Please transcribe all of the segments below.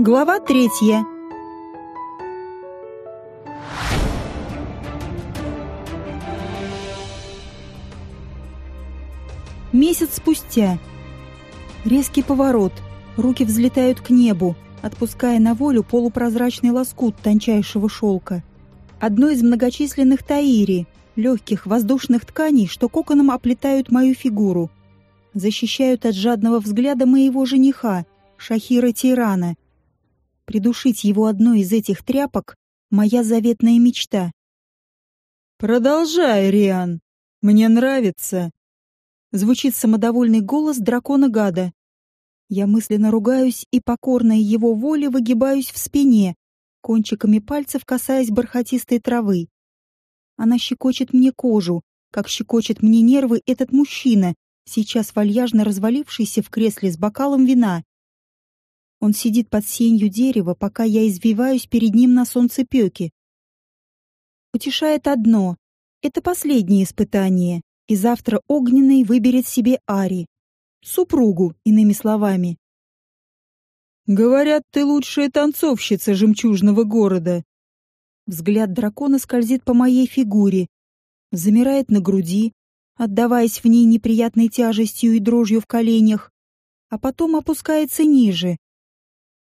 Глава третья. Месяц спустя. Резкий поворот. Руки взлетают к небу, отпуская на волю полупрозрачный лоскут тончайшего шелка. Одно из многочисленных таири, легких воздушных тканей, что коконом оплетают мою фигуру. Защищают от жадного взгляда моего жениха, Шахира Тирана — Придушить его одной из этих тряпок — моя заветная мечта. «Продолжай, Риан. Мне нравится». Звучит самодовольный голос дракона-гада. Я мысленно ругаюсь и, покорная его воле, выгибаюсь в спине, кончиками пальцев касаясь бархатистой травы. Она щекочет мне кожу, как щекочет мне нервы этот мужчина, сейчас вальяжно развалившийся в кресле с бокалом вина. Он сидит под сенью дерева, пока я извиваюсь перед ним на солнцепёке. Утешает одно — это последнее испытание, и завтра Огненный выберет себе Ари. Супругу, иными словами. «Говорят, ты лучшая танцовщица жемчужного города». Взгляд дракона скользит по моей фигуре, замирает на груди, отдаваясь в ней неприятной тяжестью и дрожью в коленях, а потом опускается ниже,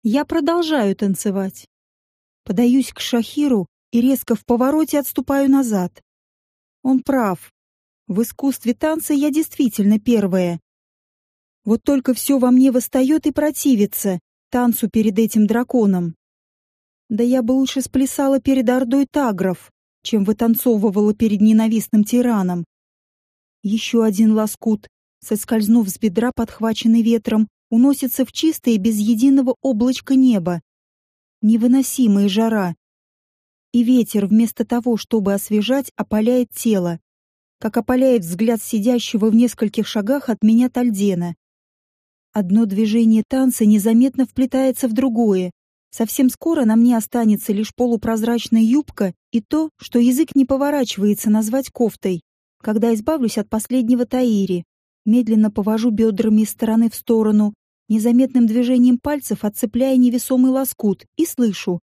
я продолжаю танцевать. Подаюсь к Шахиру и резко в повороте отступаю назад. Он прав. В искусстве танца я действительно первая. Вот только все во мне восстает и противится танцу перед этим драконом. Да я бы лучше сплясала перед ордой тагров, чем вытанцовывала перед ненавистным тираном. Еще один лоскут, соскользнув с бедра, подхваченный ветром, уносится в чистое без единого облачка неба. Невыносимая жара. И ветер вместо того, чтобы освежать, опаляет тело, как опаляет взгляд сидящего в нескольких шагах от меня Тальдена. Одно движение танца незаметно вплетается в другое. Совсем скоро на мне останется лишь полупрозрачная юбка и то, что язык не поворачивается назвать кофтой, когда избавлюсь от последнего таири. Медленно повожу бедрами из стороны в сторону, незаметным движением пальцев отцепляя невесомый лоскут, и слышу.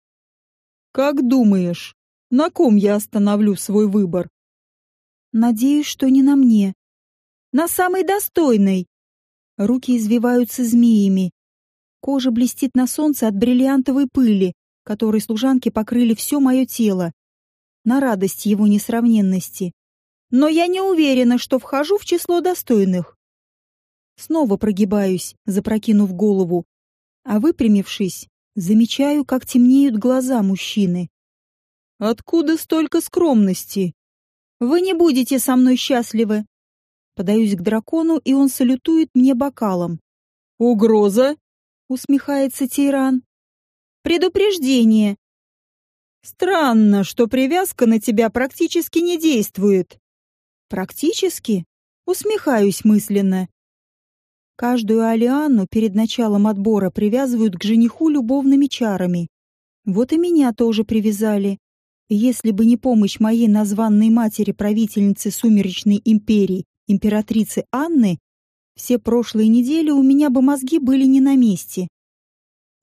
«Как думаешь, на ком я остановлю свой выбор?» «Надеюсь, что не на мне. На самой достойной!» Руки извиваются змеями. Кожа блестит на солнце от бриллиантовой пыли, которой служанки покрыли все мое тело. На радость его несравненности. Но я не уверена, что вхожу в число достойных. Снова прогибаюсь, запрокинув голову, а выпрямившись, замечаю, как темнеют глаза мужчины. «Откуда столько скромности?» «Вы не будете со мной счастливы!» Подаюсь к дракону, и он салютует мне бокалом. «Угроза?» — усмехается Тиран. «Предупреждение!» «Странно, что привязка на тебя практически не действует». «Практически?» — усмехаюсь мысленно. Каждую Алианну перед началом отбора привязывают к жениху любовными чарами. Вот и меня тоже привязали. Если бы не помощь моей названной матери правительницы Сумеречной империи, императрицы Анны, все прошлые недели у меня бы мозги были не на месте.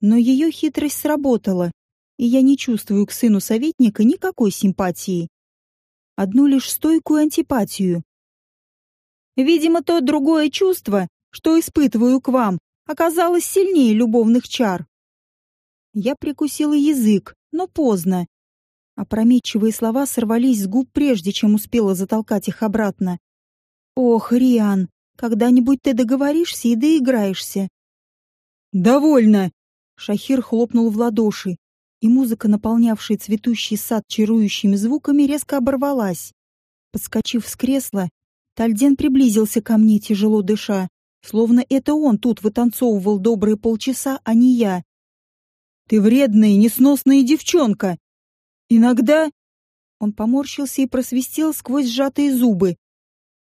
Но ее хитрость сработала, и я не чувствую к сыну советника никакой симпатии. Одну лишь стойкую антипатию. Видимо, то другое чувство что испытываю к вам, оказалось сильнее любовных чар. Я прикусила язык, но поздно. Опрометчивые слова сорвались с губ прежде, чем успела затолкать их обратно. «Ох, Риан, когда-нибудь ты договоришься и доиграешься». «Довольно!» Шахир хлопнул в ладоши, и музыка, наполнявшая цветущий сад чарующими звуками, резко оборвалась. Подскочив с кресла, Тальден приблизился ко мне, тяжело дыша. Словно это он тут вытанцовывал добрые полчаса, а не я. «Ты вредная и несносная девчонка! Иногда...» Он поморщился и просвистел сквозь сжатые зубы.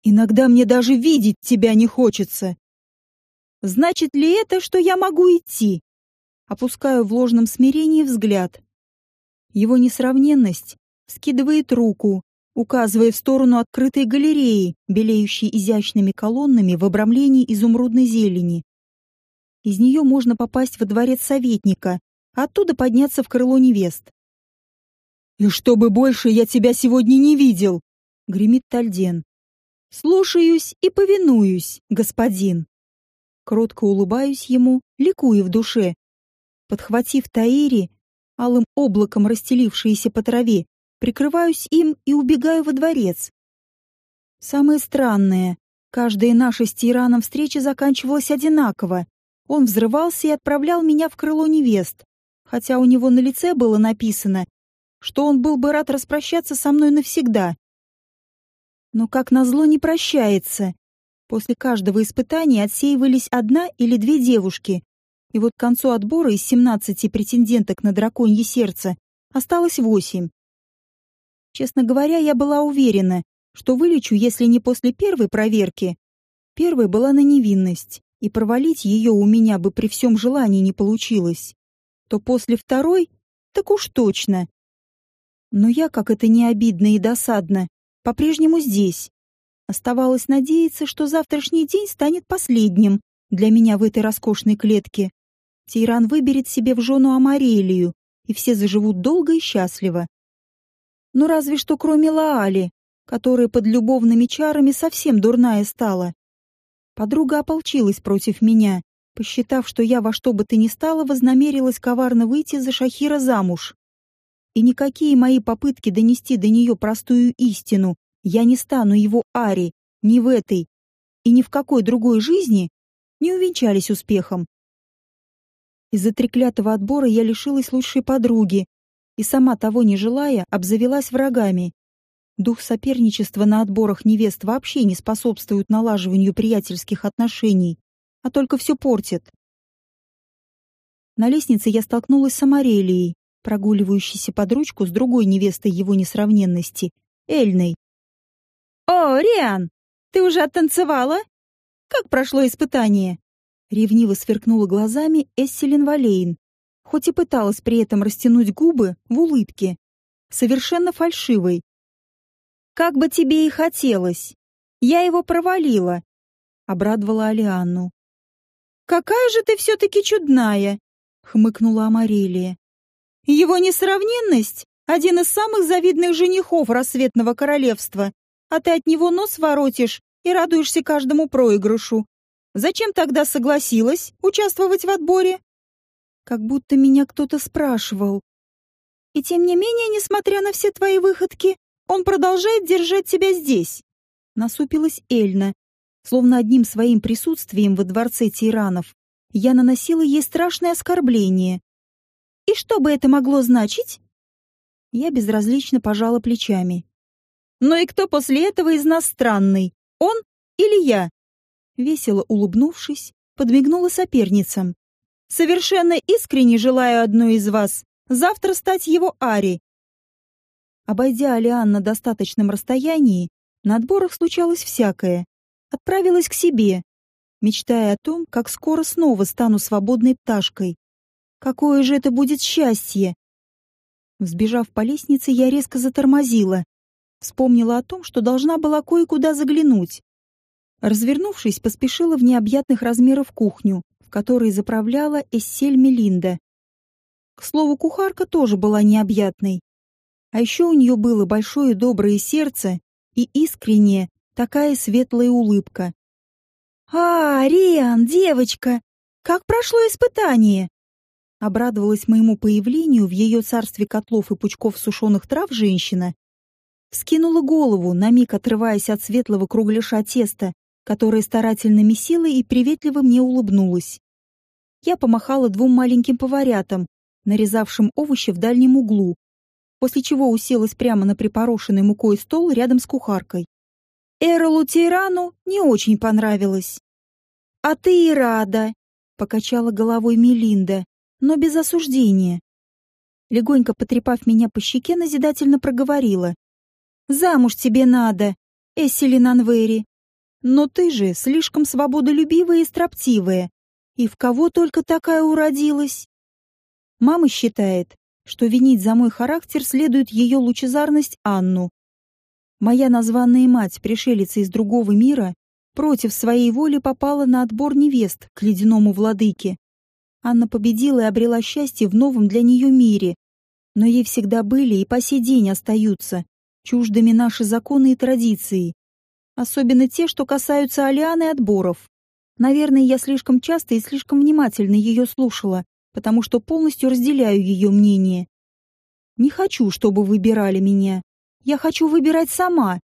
«Иногда мне даже видеть тебя не хочется!» «Значит ли это, что я могу идти?» Опускаю в ложном смирении взгляд. Его несравненность скидывает руку, указывая в сторону открытой галереи, белеющей изящными колоннами в обрамлении изумрудной зелени. Из нее можно попасть во дворец советника, оттуда подняться в крыло невест. «И чтобы больше я тебя сегодня не видел!» — гремит Тальден. «Слушаюсь и повинуюсь, господин!» Кротко улыбаюсь ему, ликуя в душе. Подхватив Таири, алым облаком расстелившиеся по траве, прикрываюсь им и убегаю во дворец. Самое странное, каждая наша с Тираном встреча заканчивалась одинаково. Он взрывался и отправлял меня в крыло невест, хотя у него на лице было написано, что он был бы рад распрощаться со мной навсегда. Но, как назло, не прощается. После каждого испытания отсеивались одна или две девушки, и вот к концу отбора из 17 претенденток на драконье сердце осталось восемь. Честно говоря, я была уверена, что вылечу, если не после первой проверки. Первой была на невинность, и провалить ее у меня бы при всем желании не получилось. То после второй, так уж точно. Но я, как это не обидно и досадно, по-прежнему здесь. Оставалось надеяться, что завтрашний день станет последним для меня в этой роскошной клетке. Тиран выберет себе в жену Амарелию, и все заживут долго и счастливо. Ну разве что кроме Лаали, которая под любовными чарами совсем дурная стала. Подруга ополчилась против меня, посчитав, что я во что бы то ни стало вознамерилась коварно выйти за Шахира замуж. И никакие мои попытки донести до нее простую истину я не стану его Ари ни в этой и ни в какой другой жизни не увенчались успехом. Из-за треклятого отбора я лишилась лучшей подруги и, сама того не желая, обзавелась врагами. Дух соперничества на отборах невест вообще не способствует налаживанию приятельских отношений, а только все портит. На лестнице я столкнулась с Амарелией, прогуливающейся под ручку с другой невестой его несравненности, Эльной. «О, Риан, ты уже оттанцевала? Как прошло испытание?» Ревниво сверкнула глазами Эсселин Валейн, хоть и пыталась при этом растянуть губы в улыбке, совершенно фальшивой. «Как бы тебе и хотелось! Я его провалила!» — обрадовала Алианну. «Какая же ты все-таки чудная!» — хмыкнула Амарелия. «Его несравненность — один из самых завидных женихов рассветного королевства, а ты от него нос воротишь и радуешься каждому проигрышу. Зачем тогда согласилась участвовать в отборе? Как будто меня кто-то спрашивал. И тем не менее, несмотря на все твои выходки, он продолжает держать тебя здесь. Насупилась Эльна, словно одним своим присутствием во дворце тиранов я наносила ей страшное оскорбление. И что бы это могло значить? Я безразлично пожала плечами. Но и кто после этого из нас странный? Он или я? Весело улыбнувшись, подмигнула соперницам. Совершенно искренне желаю одной из вас завтра стать его Ари. Обойдя Алиан на достаточном расстоянии, на отборах случалось всякое. Отправилась к себе, мечтая о том, как скоро снова стану свободной пташкой. Какое же это будет счастье! Взбежав по лестнице, я резко затормозила, Вспомнила о том, что должна была кое-куда заглянуть. Развернувшись, поспешила в необъятных размеров кухню, которой заправляла Эссель Мелинда. К слову, кухарка тоже была необъятной. А еще у нее было большое доброе сердце и искренняя, такая светлая улыбка. «А, Риан, девочка, как прошло испытание?» Обрадовалась моему появлению в ее царстве котлов и пучков сушеных трав женщина Скинула голову, на миг отрываясь от светлого кругляша теста, которое старательно месила и приветливо мне улыбнулась. Я помахала двум маленьким поварятам, нарезавшим овощи в дальнем углу, после чего уселась прямо на припорошенный мукой стол рядом с кухаркой. Эролу Тирану не очень понравилось. «А ты и рада», — покачала головой Мелинда, но без осуждения. Легонько потрепав меня по щеке, назидательно проговорила. Замуж тебе надо, Эсселин Анвери. Но ты же слишком свободолюбивая и строптивая. И в кого только такая уродилась? Мама считает, что винить за мой характер следует ее лучезарность Анну. Моя названная мать, пришелица из другого мира, против своей воли попала на отбор невест к ледяному владыке. Анна победила и обрела счастье в новом для нее мире. Но ей всегда были и по сей день остаются чуждыми наши законы и традиции. Особенно те, что касаются Алианы и отборов. Наверное, я слишком часто и слишком внимательно ее слушала, потому что полностью разделяю ее мнение. Не хочу, чтобы выбирали меня. Я хочу выбирать сама.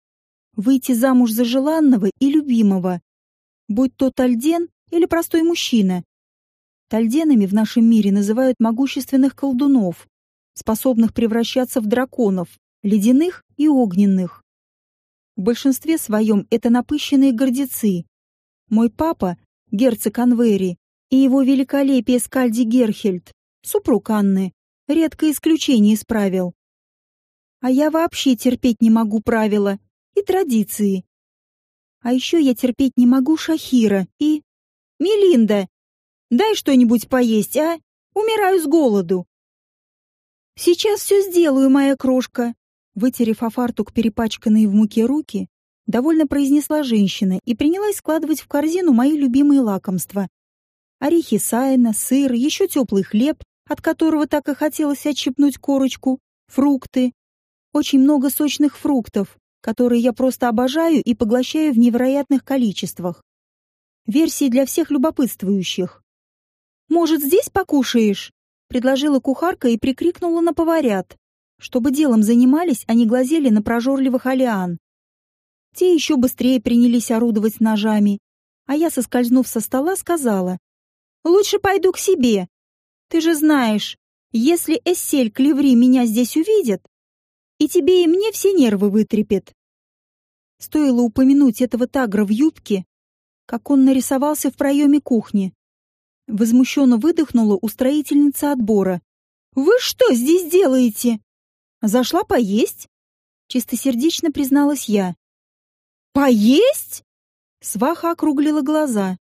Выйти замуж за желанного и любимого. Будь то Тальден или простой мужчина. Тальденами в нашем мире называют могущественных колдунов, способных превращаться в драконов, ледяных и огненных. В большинстве своем это напыщенные гордецы. Мой папа, герцог Анвери, и его великолепие Скальди Герхельд, супруг Анны, редкое исключение из правил. А я вообще терпеть не могу правила и традиции. А еще я терпеть не могу Шахира и... Мелинда, дай что-нибудь поесть, а? Умираю с голоду. Сейчас все сделаю, моя крошка. Вытерев о фартук перепачканные в муке руки, довольно произнесла женщина и принялась складывать в корзину мои любимые лакомства. Орехи сайна, сыр, еще теплый хлеб, от которого так и хотелось отщипнуть корочку, фрукты. Очень много сочных фруктов, которые я просто обожаю и поглощаю в невероятных количествах. Версии для всех любопытствующих. «Может, здесь покушаешь?» — предложила кухарка и прикрикнула на поварят чтобы делом занимались, не глазели на прожорливых алиан. Те еще быстрее принялись орудовать ножами, а я, соскользнув со стола, сказала, «Лучше пойду к себе. Ты же знаешь, если Эссель Клеври меня здесь увидит, и тебе и мне все нервы вытрепет». Стоило упомянуть этого тагра в юбке, как он нарисовался в проеме кухни. Возмущенно выдохнула устроительница отбора. «Вы что здесь делаете?» Зашла поесть, чистосердечно призналась я. Поесть? Сваха округлила глаза.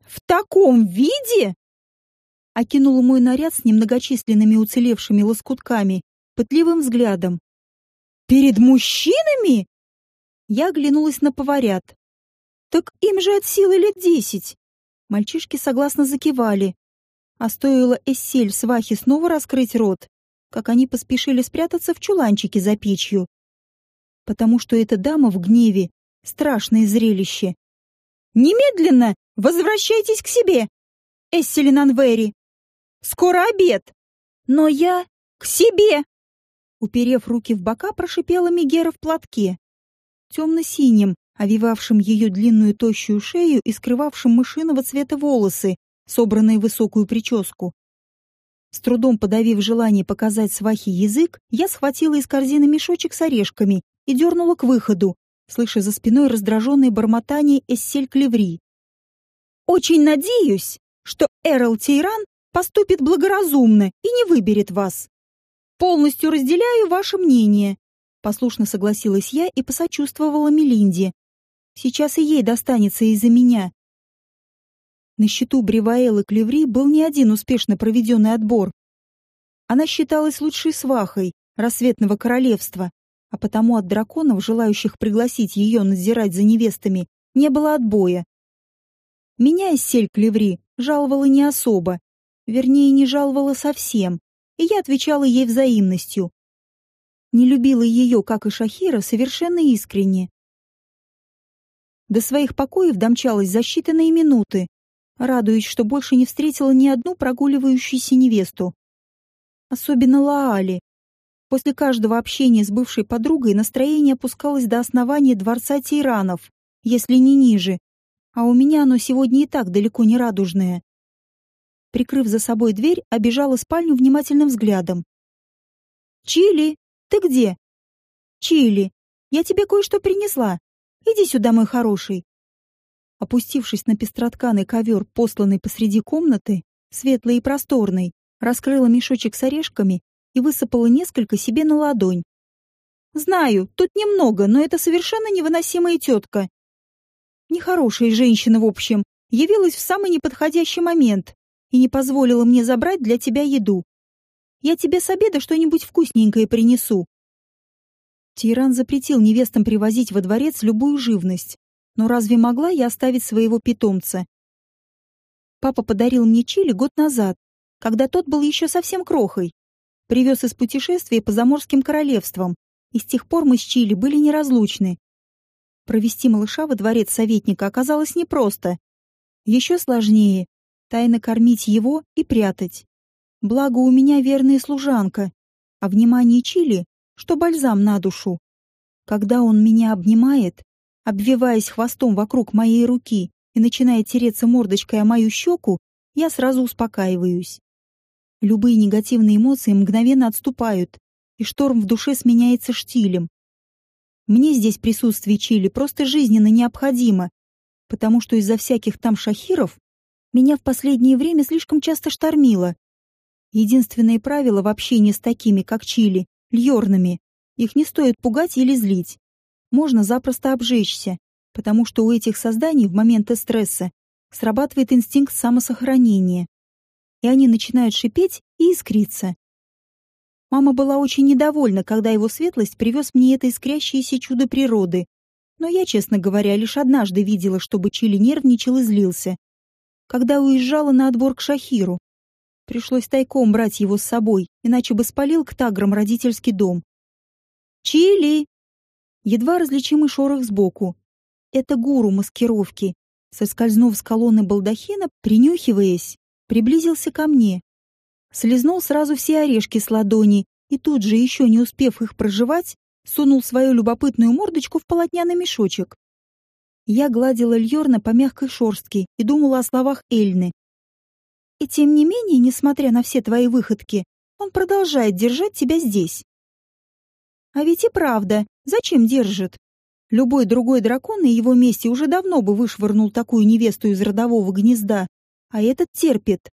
В таком виде? Окинула мой наряд с немногочисленными уцелевшими лоскутками пытливым взглядом. Перед мужчинами? Я оглянулась на поварят. Так им же от силы лет десять. Мальчишки согласно закивали. А стоило Эссель свахи снова раскрыть рот, как они поспешили спрятаться в чуланчике за печью. Потому что эта дама в гневе — страшное зрелище. «Немедленно возвращайтесь к себе, Эсселин Анвери! Скоро обед! Но я к себе!» Уперев руки в бока, прошипела Мегера в платке. Темно-синим, овивавшим ее длинную тощую шею и скрывавшим мышиного цвета волосы, собранные в высокую прическу. С трудом подавив желание показать свахе язык, я схватила из корзины мешочек с орешками и дернула к выходу, слыша за спиной раздраженное бормотание Эссель Клеври. «Очень надеюсь, что Эрл Тейран поступит благоразумно и не выберет вас. Полностью разделяю ваше мнение», — послушно согласилась я и посочувствовала Мелинде. «Сейчас и ей достанется из-за меня, на счету Бриваэлы Клеври был не один успешно проведенный отбор. Она считалась лучшей свахой рассветного королевства, а потому от драконов, желающих пригласить ее надзирать за невестами, не было отбоя. Меня Сель Клеври жаловала не особо, вернее, не жаловала совсем, и я отвечала ей взаимностью. Не любила ее, как и Шахира, совершенно искренне. До своих покоев домчалась за считанные минуты, радуясь, что больше не встретила ни одну прогуливающуюся невесту. Особенно Лаали. После каждого общения с бывшей подругой настроение опускалось до основания дворца тиранов, если не ниже, а у меня оно сегодня и так далеко не радужное. Прикрыв за собой дверь, обижала спальню внимательным взглядом. «Чили, ты где?» «Чили, я тебе кое-что принесла. Иди сюда, мой хороший». Опустившись на пестротканый ковер, посланный посреди комнаты, светлый и просторный, раскрыла мешочек с орешками и высыпала несколько себе на ладонь. «Знаю, тут немного, но это совершенно невыносимая тетка. Нехорошая женщина, в общем, явилась в самый неподходящий момент и не позволила мне забрать для тебя еду. Я тебе с обеда что-нибудь вкусненькое принесу». Тиран запретил невестам привозить во дворец любую живность, но разве могла я оставить своего питомца? Папа подарил мне чили год назад, когда тот был еще совсем крохой. Привез из путешествия по заморским королевствам, и с тех пор мы с Чили были неразлучны. Провести малыша во дворец советника оказалось непросто. Еще сложнее — тайно кормить его и прятать. Благо у меня верная служанка, а внимание Чили, что бальзам на душу. Когда он меня обнимает, обвиваясь хвостом вокруг моей руки и начинает тереться мордочкой о мою щеку, я сразу успокаиваюсь. Любые негативные эмоции мгновенно отступают, и шторм в душе сменяется штилем. Мне здесь присутствие Чили просто жизненно необходимо, потому что из-за всяких там шахиров меня в последнее время слишком часто штормило. Единственное правило в общении с такими, как Чили, льорнами, их не стоит пугать или злить. Можно запросто обжечься, потому что у этих созданий в моменты стресса срабатывает инстинкт самосохранения. И они начинают шипеть и искриться. Мама была очень недовольна, когда его светлость привез мне это искрящееся чудо природы. Но я, честно говоря, лишь однажды видела, чтобы Чили нервничал и злился. Когда уезжала на отбор к Шахиру. Пришлось тайком брать его с собой, иначе бы спалил к таграм родительский дом. «Чили!» Едва различимый шорох сбоку. Это гуру маскировки. Соскользнув с колонны балдахина, принюхиваясь, приблизился ко мне. Слизнул сразу все орешки с ладони и тут же, еще не успев их проживать, сунул свою любопытную мордочку в полотняный мешочек. Я гладила Льорна по мягкой шорстке и думала о словах Эльны. И тем не менее, несмотря на все твои выходки, он продолжает держать тебя здесь. А ведь и правда, зачем держит? Любой другой дракон на его месте уже давно бы вышвырнул такую невесту из родового гнезда, а этот терпит.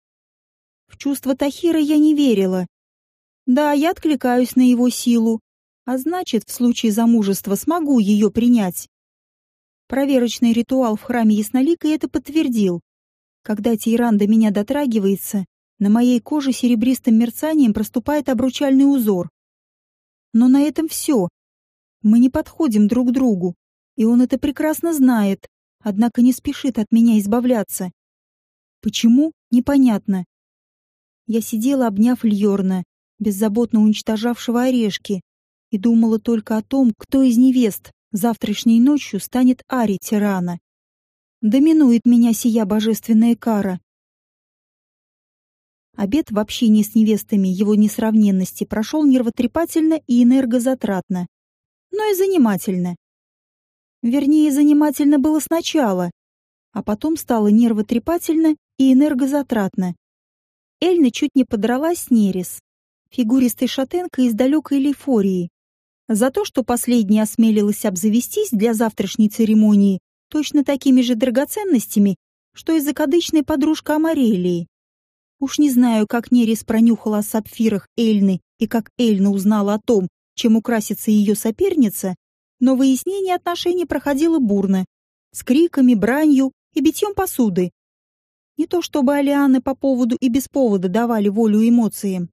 В чувства Тахира я не верила. Да, я откликаюсь на его силу, а значит, в случае замужества смогу ее принять. Проверочный ритуал в храме Яснолика это подтвердил. Когда Тейран до меня дотрагивается, на моей коже серебристым мерцанием проступает обручальный узор. Но на этом все. Мы не подходим друг другу, и он это прекрасно знает, однако не спешит от меня избавляться. Почему? Непонятно. Я сидела, обняв Льорна, беззаботно уничтожавшего орешки, и думала только о том, кто из невест завтрашней ночью станет Ари Тирана. Доминует меня сия божественная кара. Обед в общении с невестами его несравненности прошел нервотрепательно и энергозатратно, но и занимательно. Вернее, занимательно было сначала, а потом стало нервотрепательно и энергозатратно. Эльна чуть не подралась с Нерис, фигуристой шатенкой из далекой Лейфории, за то, что последняя осмелилась обзавестись для завтрашней церемонии точно такими же драгоценностями, что и закадычная подружка Амарелии. Уж не знаю, как Нерис пронюхала о сапфирах Эльны и как Эльна узнала о том, чем украсится ее соперница, но выяснение отношений проходило бурно, с криками, бранью и битьем посуды. Не то чтобы Алианы по поводу и без повода давали волю эмоциям.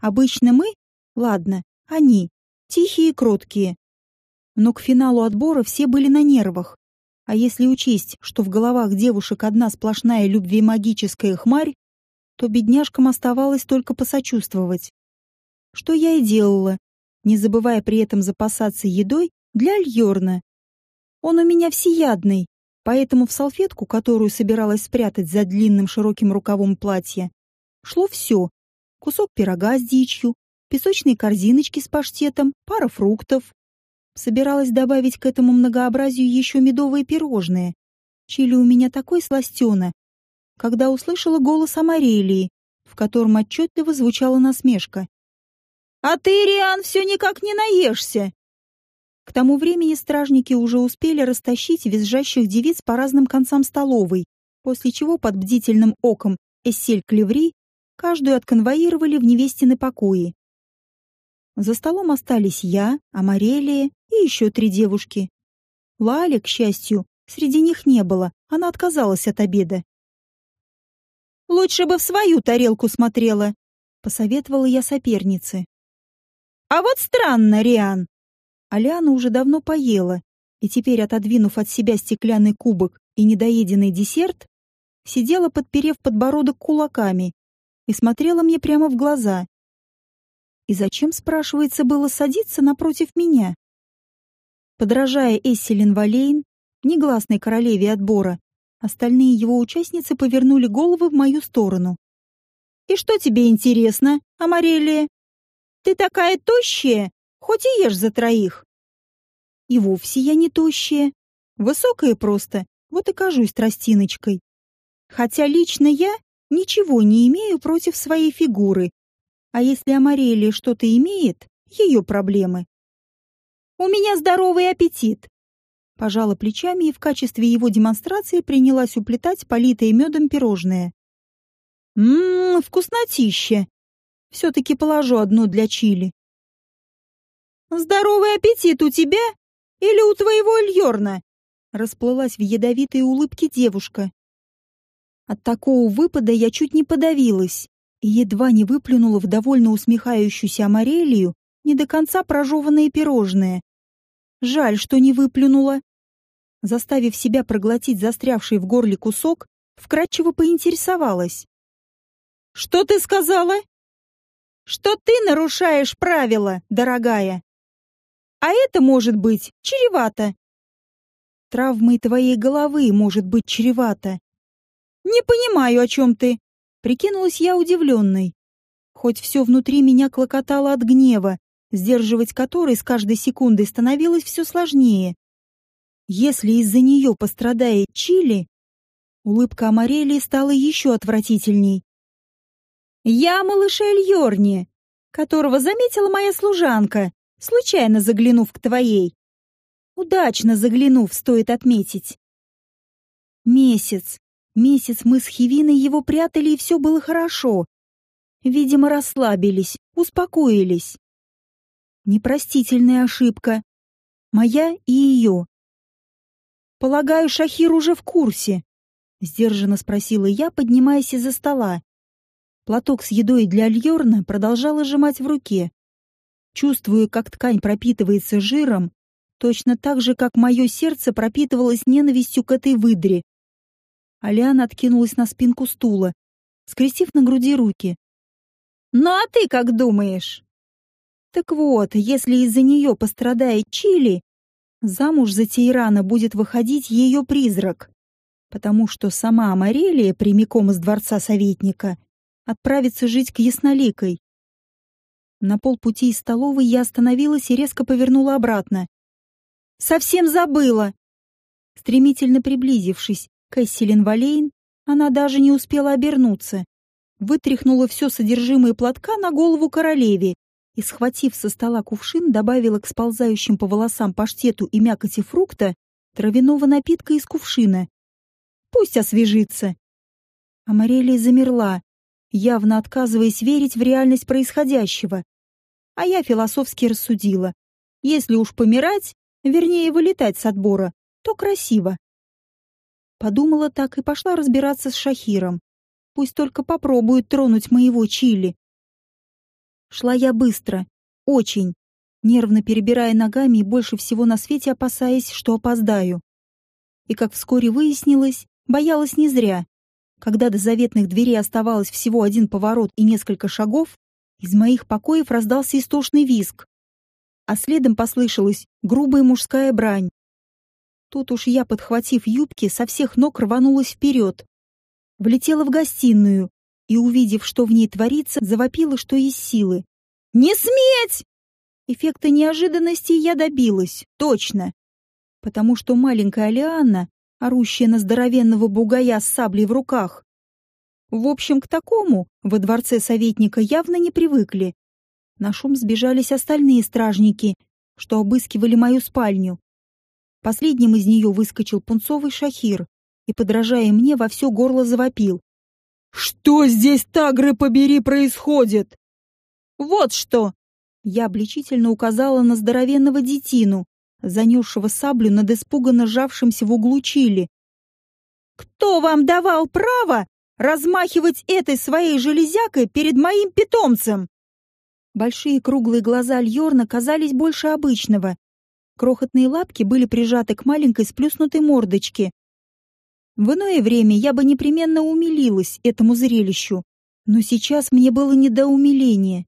Обычно мы, ладно, они, тихие и кроткие. Но к финалу отбора все были на нервах. А если учесть, что в головах девушек одна сплошная любвемагическая хмарь, то бедняжкам оставалось только посочувствовать. Что я и делала, не забывая при этом запасаться едой для Льорна. Он у меня всеядный, Поэтому в салфетку, которую собиралась спрятать за длинным широким рукавом платья, шло все. Кусок пирога с дичью, песочные корзиночки с паштетом, пара фруктов. Собиралась добавить к этому многообразию еще медовые пирожные. Чили у меня такой сластена, когда услышала голос Амарелии, в котором отчетливо звучала насмешка. «А ты, Риан, все никак не наешься!» К тому времени стражники уже успели растащить визжащих девиц по разным концам столовой, после чего под бдительным оком Эссель-Клеври каждую отконвоировали в невестины покои. За столом остались я, Амарелия и еще три девушки. Лали, к счастью, среди них не было, она отказалась от обеда. «Лучше бы в свою тарелку смотрела», — посоветовала я сопернице. «А вот странно, Риан», Аляна уже давно поела, и теперь, отодвинув от себя стеклянный кубок и недоеденный десерт, сидела, подперев подбородок кулаками, и смотрела мне прямо в глаза. И зачем, спрашивается, было садиться напротив меня? Подражая Эсселин Валейн, негласной королеве отбора, остальные его участницы повернули головы в мою сторону. «И что тебе интересно, Амарелия? Ты такая тощая, хоть и ешь за троих». «И вовсе я не тощая. Высокая просто, вот и кажусь тростиночкой. Хотя лично я ничего не имею против своей фигуры. А если Амарелия что-то имеет, ее проблемы. У меня здоровый аппетит. Пожала плечами и в качестве его демонстрации принялась уплетать политое медом пирожное. Ммм, вкуснотище. Все-таки положу одно для чили. Здоровый аппетит у тебя или у твоего Льорна? Расплылась в ядовитой улыбке девушка. От такого выпада я чуть не подавилась и едва не выплюнула в довольно усмехающуюся Амарелию не до конца прожеванные пирожные. Жаль, что не выплюнула. Заставив себя проглотить застрявший в горле кусок, вкратчиво поинтересовалась. «Что ты сказала?» «Что ты нарушаешь правила, дорогая. А это может быть чревато». «Травмой твоей головы может быть чревато», «Не понимаю, о чем ты!» Прикинулась я удивленной. Хоть все внутри меня клокотало от гнева, сдерживать который с каждой секундой становилось все сложнее. Если из-за нее пострадает Чили, улыбка Амарелии стала еще отвратительней. «Я малыша Эльорни, которого заметила моя служанка, случайно заглянув к твоей. Удачно заглянув, стоит отметить. Месяц. Месяц мы с Хивиной его прятали, и все было хорошо. Видимо, расслабились, успокоились. Непростительная ошибка. Моя и ее. «Полагаю, Шахир уже в курсе?» — сдержанно спросила я, поднимаясь из-за стола. Платок с едой для Альорна продолжала сжимать в руке. Чувствую, как ткань пропитывается жиром, точно так же, как мое сердце пропитывалось ненавистью к этой выдре. Алиана откинулась на спинку стула, скрестив на груди руки. «Ну а ты как думаешь?» «Так вот, если из-за нее пострадает Чили, замуж за Тейрана будет выходить ее призрак, потому что сама Амарелия прямиком из дворца советника отправится жить к Ясноликой. На полпути из столовой я остановилась и резко повернула обратно. «Совсем забыла!» Стремительно приблизившись, Кэсселин Валейн, она даже не успела обернуться. Вытряхнула все содержимое платка на голову королеве и, схватив со стола кувшин, добавила к сползающим по волосам паштету и мякоти фрукта травяного напитка из кувшина. Пусть освежится. Амарелия замерла, явно отказываясь верить в реальность происходящего. А я философски рассудила. Если уж помирать, вернее вылетать с отбора, то красиво. Подумала так и пошла разбираться с Шахиром. Пусть только попробует тронуть моего Чили. Шла я быстро, очень, нервно перебирая ногами и больше всего на свете опасаясь, что опоздаю. И, как вскоре выяснилось, боялась не зря. Когда до заветных дверей оставалось всего один поворот и несколько шагов, из моих покоев раздался истошный визг, а следом послышалась грубая мужская брань. Тут уж я, подхватив юбки, со всех ног рванулась вперед. Влетела в гостиную и, увидев, что в ней творится, завопила, что есть силы. «Не сметь!» Эффекта неожиданности я добилась, точно. Потому что маленькая Алианна, орущая на здоровенного бугая с саблей в руках, в общем, к такому во дворце советника явно не привыкли. На шум сбежались остальные стражники, что обыскивали мою спальню. Последним из нее выскочил пунцовый шахир и, подражая мне, во все горло завопил. «Что здесь, тагры побери, происходит?» «Вот что!» Я обличительно указала на здоровенного детину, занесшего саблю над испуганно сжавшимся в углу Чили. «Кто вам давал право размахивать этой своей железякой перед моим питомцем?» Большие круглые глаза Льорна казались больше обычного, Крохотные лапки были прижаты к маленькой сплюснутой мордочке. В иное время я бы непременно умилилась этому зрелищу, но сейчас мне было не до умиления.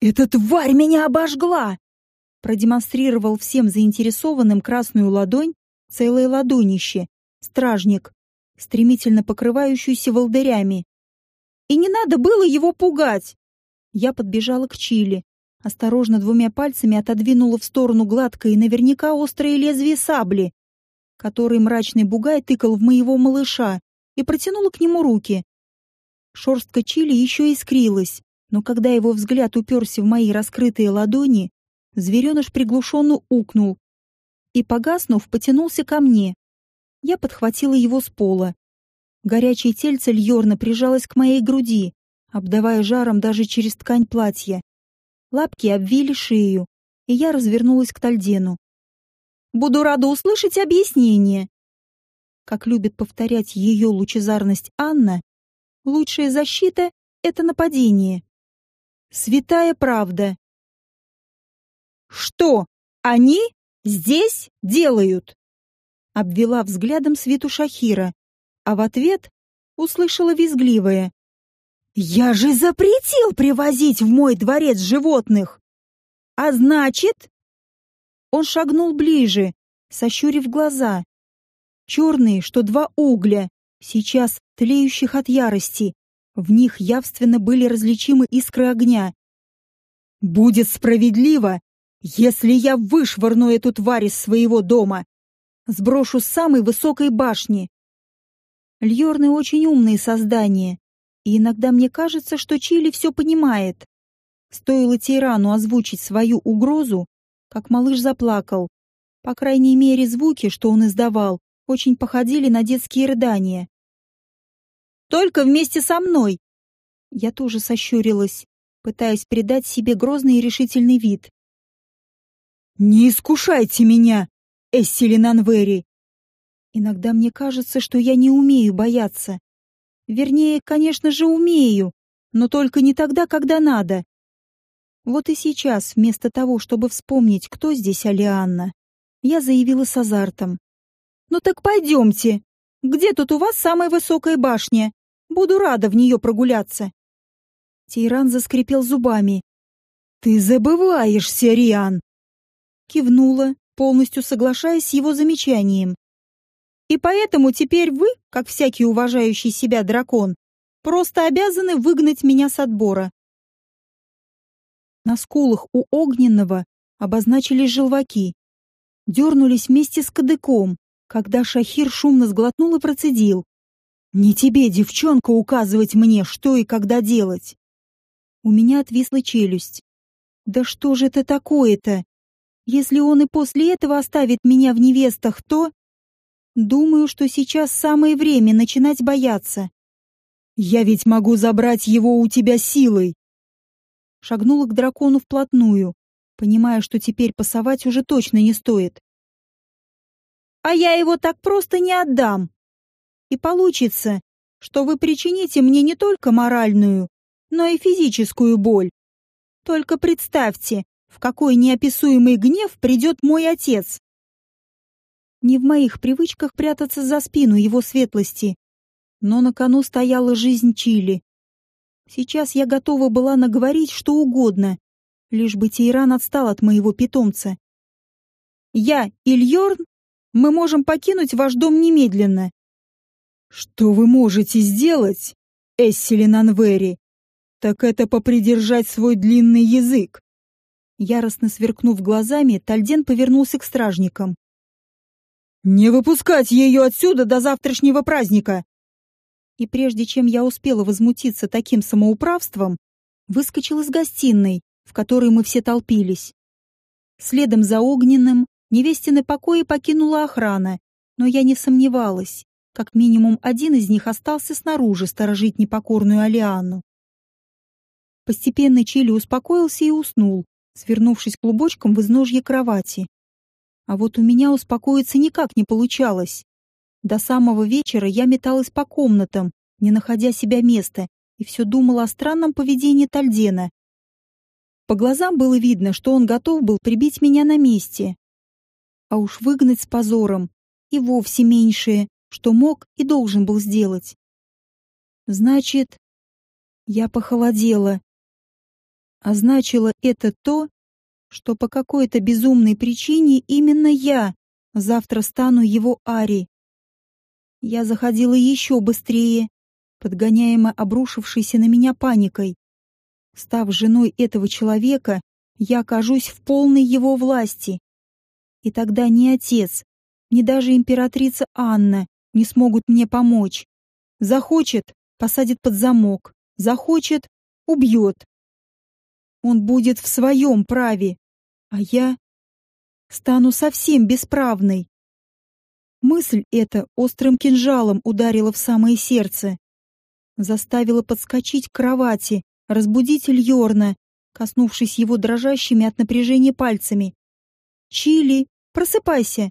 «Эта тварь меня обожгла!» Продемонстрировал всем заинтересованным красную ладонь, целое ладонище, стражник, стремительно покрывающуюся волдырями. И не надо было его пугать. Я подбежала к Чили, осторожно двумя пальцами отодвинула в сторону гладкое и наверняка острое лезвие сабли, который мрачный бугай тыкал в моего малыша, и протянула к нему руки. Шорстка Чили еще искрилась, но когда его взгляд уперся в мои раскрытые ладони, звереныш приглушенно укнул и, погаснув, потянулся ко мне. Я подхватила его с пола. Горячее тельце льерно прижалось к моей груди, обдавая жаром даже через ткань платья. Лапки обвили шею, и я развернулась к Тальдену. «Буду рада услышать объяснение». Как любит повторять ее лучезарность Анна, лучшая защита — это нападение. Святая правда. «Что они здесь делают?» Обвела взглядом свиту Шахира, а в ответ услышала визгливое. «Я же запретил привозить в мой дворец животных! А значит...» Он шагнул ближе, сощурив глаза. Черные, что два угля, сейчас тлеющих от ярости. В них явственно были различимы искры огня. «Будет справедливо, если я вышвырну эту тварь из своего дома, сброшу с самой высокой башни». Льорны очень умные создания, и иногда мне кажется, что Чили все понимает. Стоило Тейрану озвучить свою угрозу, как малыш заплакал. По крайней мере, звуки, что он издавал, очень походили на детские рыдания. «Только вместе со мной!» Я тоже сощурилась, пытаясь придать себе грозный и решительный вид. «Не искушайте меня, Эссили Нанвери!» Иногда мне кажется, что я не умею бояться. Вернее, конечно же, умею, но только не тогда, когда надо. Вот и сейчас, вместо того, чтобы вспомнить, кто здесь Алианна, я заявила с азартом. «Ну так пойдемте. Где тут у вас самая высокая башня? Буду рада в нее прогуляться». Тиран заскрипел зубами. «Ты забываешься, Риан!» Кивнула, полностью соглашаясь с его замечанием. И поэтому теперь вы, как всякий уважающий себя дракон, просто обязаны выгнать меня с отбора. На скулах у огненного обозначились желваки. Дернулись вместе с кадыком, когда Шахир шумно сглотнул и процедил. «Не тебе, девчонка, указывать мне, что и когда делать!» У меня отвисла челюсть. «Да что же это такое-то? Если он и после этого оставит меня в невестах, то...» Думаю, что сейчас самое время начинать бояться. Я ведь могу забрать его у тебя силой. Шагнула к дракону вплотную, понимая, что теперь пасовать уже точно не стоит. А я его так просто не отдам. И получится, что вы причините мне не только моральную, но и физическую боль. Только представьте, в какой неописуемый гнев придет мой отец. Не в моих привычках прятаться за спину его светлости. Но на кону стояла жизнь Чили. Сейчас я готова была наговорить что угодно, лишь бы Тейран отстал от моего питомца. Я, Ильорн, мы можем покинуть ваш дом немедленно. Что вы можете сделать, Эсселин Анвери? Так это попридержать свой длинный язык. Яростно сверкнув глазами, Тальден повернулся к стражникам. «Не выпускать ее отсюда до завтрашнего праздника!» И прежде чем я успела возмутиться таким самоуправством, выскочил из гостиной, в которой мы все толпились. Следом за огненным невестины покои покинула охрана, но я не сомневалась, как минимум один из них остался снаружи сторожить непокорную Алиану. Постепенно Чили успокоился и уснул, свернувшись клубочком в изножье кровати. А вот у меня успокоиться никак не получалось. До самого вечера я металась по комнатам, не находя себя места, и все думала о странном поведении Тальдена. По глазам было видно, что он готов был прибить меня на месте. А уж выгнать с позором и вовсе меньшее, что мог и должен был сделать. Значит, я похолодела. А значило это то, что по какой-то безумной причине именно я завтра стану его Ари. Я заходила еще быстрее, подгоняемо обрушившейся на меня паникой. Став женой этого человека, я окажусь в полной его власти. И тогда ни отец, ни даже императрица Анна не смогут мне помочь. Захочет — посадит под замок, захочет — убьет. Он будет в своем праве, а я стану совсем бесправной. Мысль эта острым кинжалом ударила в самое сердце. Заставила подскочить к кровати, разбудить Льорна, коснувшись его дрожащими от напряжения пальцами. «Чили, просыпайся!»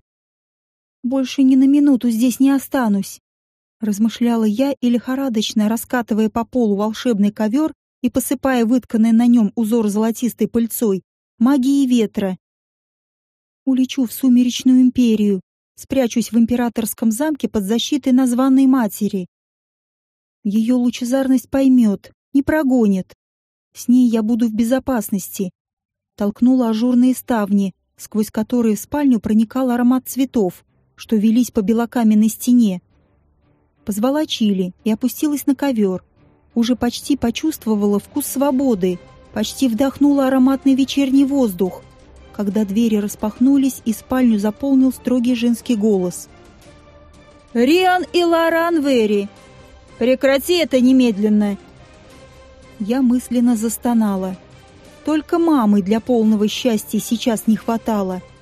«Больше ни на минуту здесь не останусь», — размышляла я и лихорадочно, раскатывая по полу волшебный ковер и посыпая вытканный на нем узор золотистой пыльцой, магией ветра. Улечу в сумеречную империю, спрячусь в императорском замке под защитой названной матери. Ее лучезарность поймет, не прогонит. С ней я буду в безопасности. Толкнула ажурные ставни, сквозь которые в спальню проникал аромат цветов, что велись по белокаменной стене. Позвала Чили и опустилась на ковер. Уже почти почувствовала вкус свободы, почти вдохнула ароматный вечерний воздух — когда двери распахнулись и спальню заполнил строгий женский голос. «Риан и Лоран Вери! Прекрати это немедленно!» Я мысленно застонала. Только мамы для полного счастья сейчас не хватало —